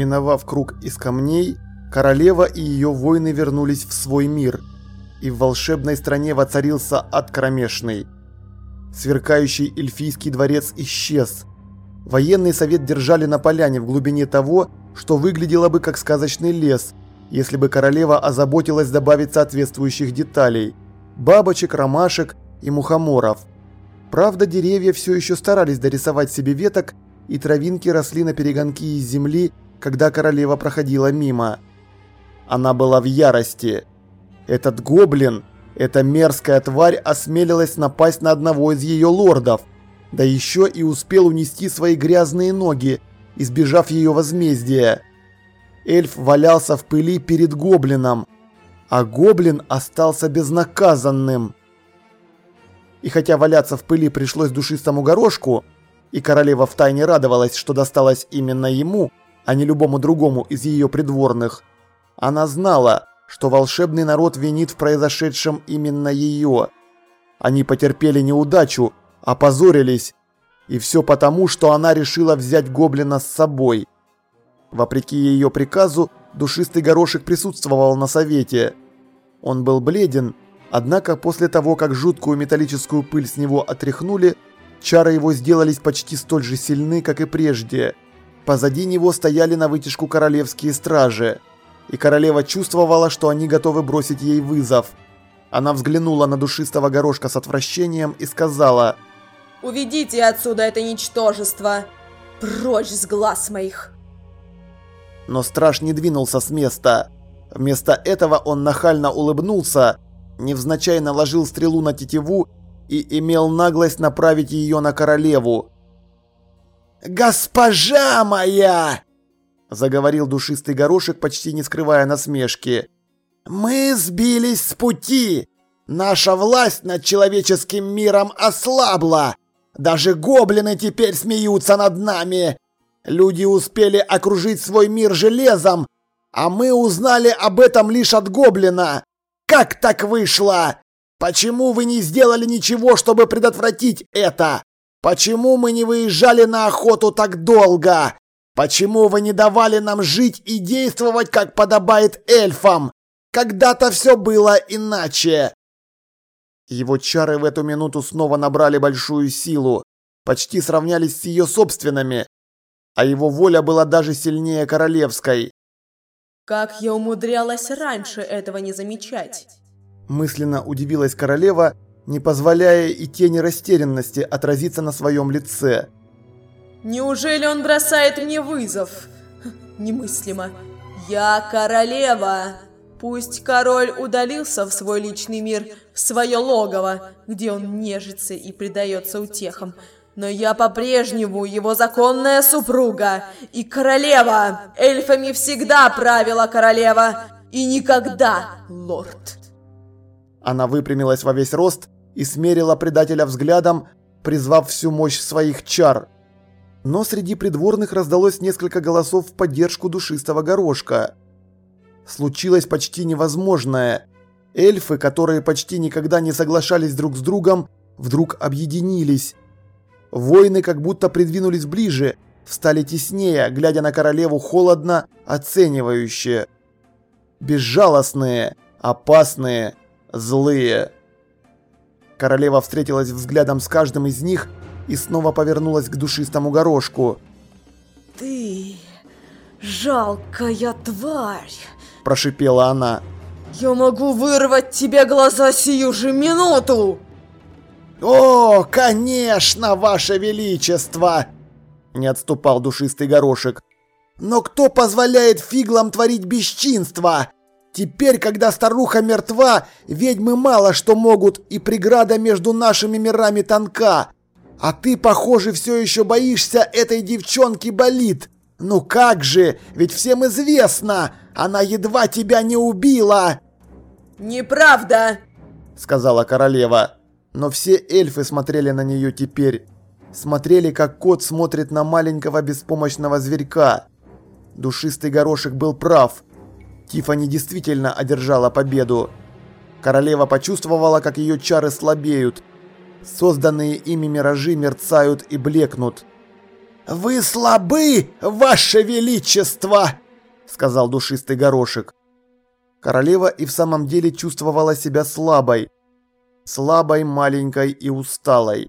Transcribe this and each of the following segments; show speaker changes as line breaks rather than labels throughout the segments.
Миновав круг из камней, королева и ее воины вернулись в свой мир, и в волшебной стране воцарился ад кромешный. Сверкающий эльфийский дворец исчез. Военный совет держали на поляне в глубине того, что выглядело бы как сказочный лес, если бы королева озаботилась добавить соответствующих деталей – бабочек, ромашек и мухоморов. Правда, деревья все еще старались дорисовать себе веток, и травинки росли на перегонки из земли, когда королева проходила мимо. Она была в ярости. Этот гоблин, эта мерзкая тварь осмелилась напасть на одного из ее лордов, да еще и успел унести свои грязные ноги, избежав ее возмездия. Эльф валялся в пыли перед гоблином, а гоблин остался безнаказанным. И хотя валяться в пыли пришлось душистому горошку, и королева втайне радовалась, что досталось именно ему, а не любому другому из ее придворных, она знала, что волшебный народ винит в произошедшем именно ее. Они потерпели неудачу, опозорились, и все потому, что она решила взять гоблина с собой. Вопреки ее приказу, душистый горошек присутствовал на совете. Он был бледен, однако после того, как жуткую металлическую пыль с него отряхнули, чары его сделались почти столь же сильны, как и прежде. Позади него стояли на вытяжку королевские стражи, и королева чувствовала, что они готовы бросить ей вызов. Она взглянула на душистого горошка с отвращением и сказала
«Уведите отсюда это ничтожество! Прочь с глаз моих!»
Но страж не двинулся с места. Вместо этого он нахально улыбнулся, невзначай наложил стрелу на тетиву и имел наглость направить ее на королеву. «Госпожа моя!» – заговорил душистый горошек, почти не скрывая насмешки. «Мы сбились с пути! Наша власть над человеческим миром ослабла! Даже гоблины теперь смеются над нами! Люди успели окружить свой мир железом, а мы узнали об этом лишь от гоблина. Как так вышло? Почему вы не сделали ничего, чтобы предотвратить это? Почему мы не выезжали на охоту так долго? Почему вы не давали нам жить и действовать, как подобает эльфам? Когда-то все было иначе. Его чары в эту минуту снова набрали большую силу, почти сравнялись с ее собственными, а его воля была даже сильнее королевской.
Как я умудрялась раньше этого не замечать?
Мысленно удивилась королева, не позволяя и тени растерянности отразиться на своем лице.
Неужели он бросает мне вызов? Немыслимо. Я королева. Пусть король удалился в свой личный мир, в свое логово, где он нежится и предается утехам, но я по-прежнему его законная супруга и королева. Эльфами всегда правила королева и никогда лорд.
Она выпрямилась во весь рост и смерила предателя взглядом, призвав всю мощь своих чар. Но среди придворных раздалось несколько голосов в поддержку душистого горошка. Случилось почти невозможное. Эльфы, которые почти никогда не соглашались друг с другом, вдруг объединились. Воины как будто придвинулись ближе, встали теснее, глядя на королеву холодно, оценивающе. Безжалостные, опасные, злые. Королева встретилась взглядом с каждым из них и снова повернулась к душистому горошку.
«Ты жалкая тварь!»
– прошипела она.
«Я могу вырвать тебе глаза сию же минуту!»
«О, конечно, ваше величество!» Не отступал душистый горошек. «Но кто позволяет фиглам творить бесчинство? Теперь, когда старуха мертва, ведьмы мало что могут, и преграда между нашими мирами тонка. А ты, похоже, все еще боишься этой девчонки болит. Ну как же, ведь всем известно, она едва тебя не убила!»
«Неправда!»
— сказала королева. Но все эльфы смотрели на нее теперь. Смотрели, как кот смотрит на маленького беспомощного зверька. Душистый горошек был прав. Тифани действительно одержала победу. Королева почувствовала, как ее чары слабеют. Созданные ими миражи мерцают и блекнут. «Вы слабы, ваше величество!» — сказал душистый горошек. Королева и в самом деле чувствовала себя слабой. Слабой, маленькой и усталой.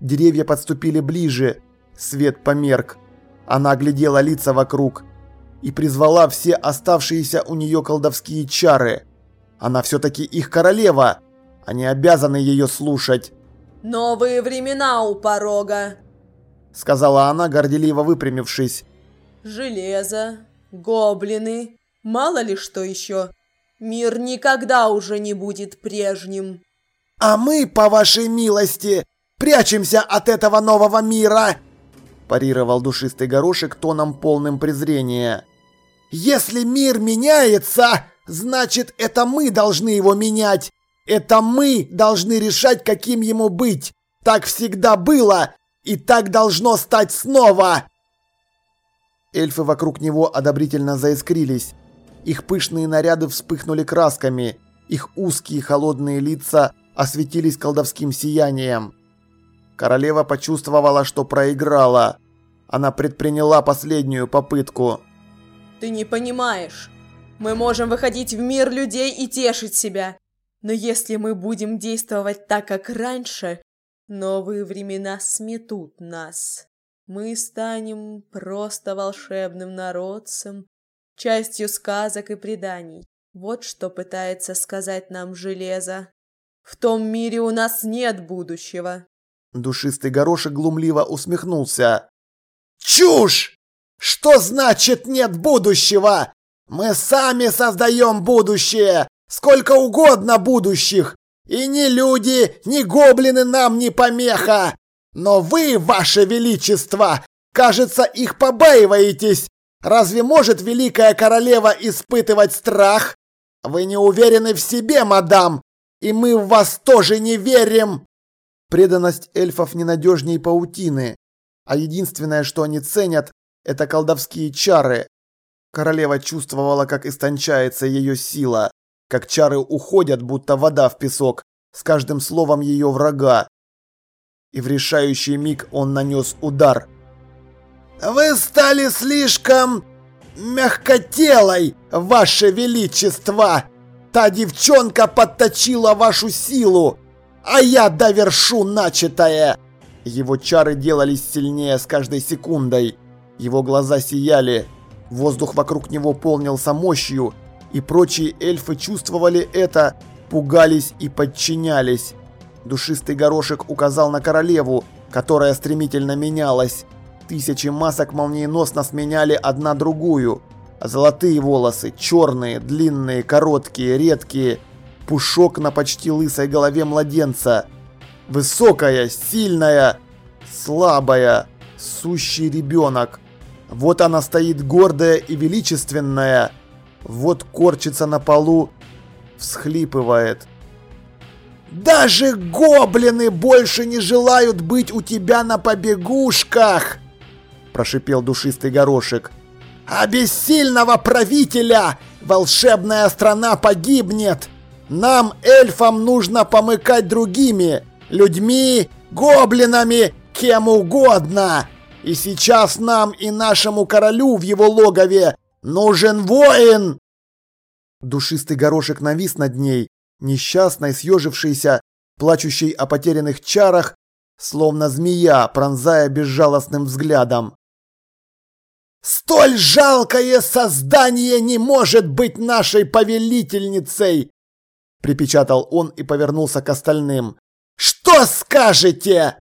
Деревья подступили ближе, свет померк. Она оглядела лица вокруг и призвала все оставшиеся у нее колдовские чары. Она все-таки их королева, они обязаны ее слушать.
«Новые времена у порога», —
сказала она, горделиво выпрямившись.
«Железо, гоблины, мало ли что еще. Мир никогда уже не будет прежним».
«А мы, по вашей милости, прячемся от этого нового мира!» парировал душистый горошек тоном полным презрения. «Если мир меняется, значит, это мы должны его менять. Это мы должны решать, каким ему быть. Так всегда было, и так должно стать снова!» Эльфы вокруг него одобрительно заискрились. Их пышные наряды вспыхнули красками, их узкие холодные лица осветились колдовским сиянием. Королева почувствовала, что проиграла. Она предприняла последнюю попытку.
«Ты не понимаешь. Мы можем выходить в мир людей и тешить себя. Но если мы будем действовать так, как раньше, новые времена сметут нас. Мы станем просто волшебным народцем, частью сказок и преданий. Вот что пытается сказать нам железо. В том мире у нас нет будущего.
Душистый горошек глумливо усмехнулся. Чушь! Что значит нет будущего? Мы сами создаем будущее! Сколько угодно будущих! И ни люди, ни гоблины нам не помеха! Но вы, ваше величество, кажется, их побаиваетесь Разве может великая королева испытывать страх? Вы не уверены в себе, мадам, и мы в вас тоже не верим. Преданность эльфов ненадежнее паутины, а единственное, что они ценят, это колдовские чары. Королева чувствовала, как истончается ее сила, как чары уходят, будто вода в песок, с каждым словом ее врага. И в решающий миг он нанес удар – вы стали слишком мягкотелой, ваше величество. Та девчонка подточила вашу силу, а я довершу начатое. Его чары делались сильнее с каждой секундой. Его глаза сияли. Воздух вокруг него полнился мощью, и прочие эльфы чувствовали это, пугались и подчинялись. Душистый горошек указал на королеву, которая стремительно менялась. Тысячи масок молниеносно сменяли одна другую. Золотые волосы, черные, длинные, короткие, редкие. Пушок на почти лысой голове младенца. Высокая, сильная, слабая, сущий ребенок. Вот она стоит гордая и величественная. Вот корчится на полу, всхлипывает. «Даже гоблины больше не желают быть у тебя на побегушках!» – прошипел душистый горошек. «А без сильного правителя волшебная страна погибнет! Нам, эльфам, нужно помыкать другими, людьми, гоблинами, кем угодно! И сейчас нам и нашему королю в его логове нужен воин!» Душистый горошек навис над ней, несчастной, съежившейся, плачущей о потерянных чарах, словно змея, пронзая безжалостным взглядом. Столь жалкое создание не может быть нашей повелительницей!» Припечатал он и повернулся к остальным. «Что скажете?»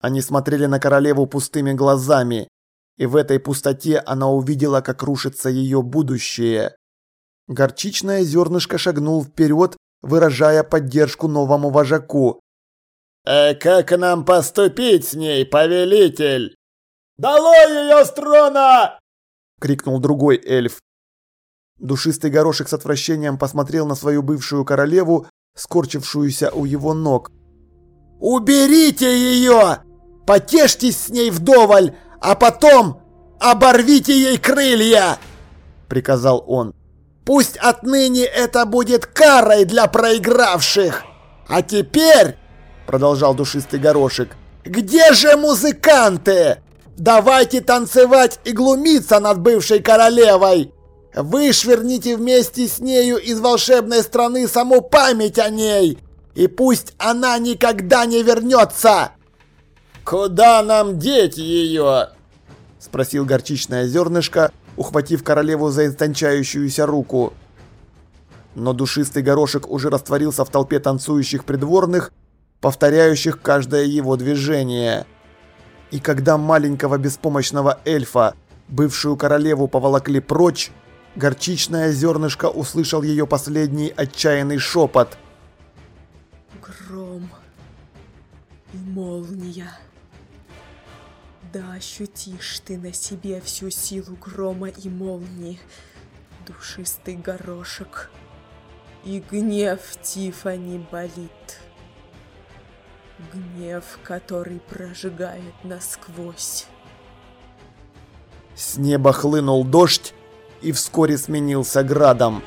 Они смотрели на королеву пустыми глазами, и в этой пустоте она увидела, как рушится ее будущее. Горчичное зернышко шагнул вперед, выражая поддержку новому вожаку. «Э, «Как нам поступить с ней, повелитель?» «Долой ее с трона!» — крикнул другой эльф. Душистый горошек с отвращением посмотрел на свою бывшую королеву, скорчившуюся у его ног. «Уберите ее! Потешьтесь с ней вдоволь, а потом оборвите ей крылья!» — приказал он. «Пусть отныне это будет карой для проигравших! А теперь, — продолжал душистый горошек, — где же музыканты?» Давайте танцевать и глумиться над бывшей королевой! Вышверните вместе с нею из волшебной страны саму память о ней! И пусть она никогда не вернется!» «Куда нам деть ее?» – спросил горчичное зернышко, ухватив королеву за истончающуюся руку. Но душистый горошек уже растворился в толпе танцующих придворных, повторяющих каждое его движение. И когда маленького беспомощного эльфа, бывшую королеву, поволокли прочь, горчичное зернышко услышал ее последний отчаянный шепот.
Гром и молния. Да ощутишь ты на себе всю силу грома и молнии, душистый горошек. И гнев Тифани болит. Гнев, который прожигает насквозь.
С неба хлынул дождь и вскоре сменился градом.